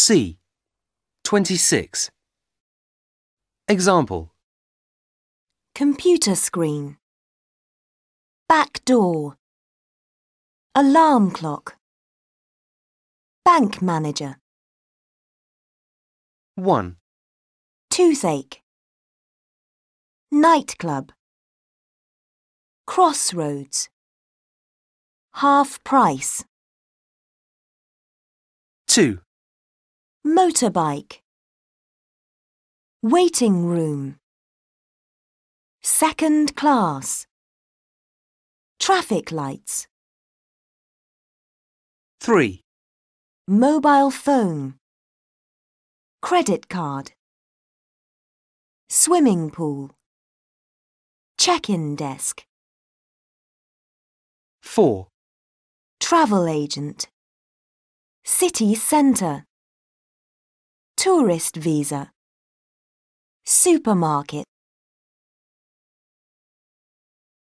C. 26. Example. computer screen, back door, alarm clock, bank manager, 1, toothache, nightclub, crossroads, half price, 2, motorbike, waiting room, second class, traffic lights, 3, mobile phone, credit card, swimming pool, check-in desk, 4, travel agent, city centre, tourist visa, supermarket.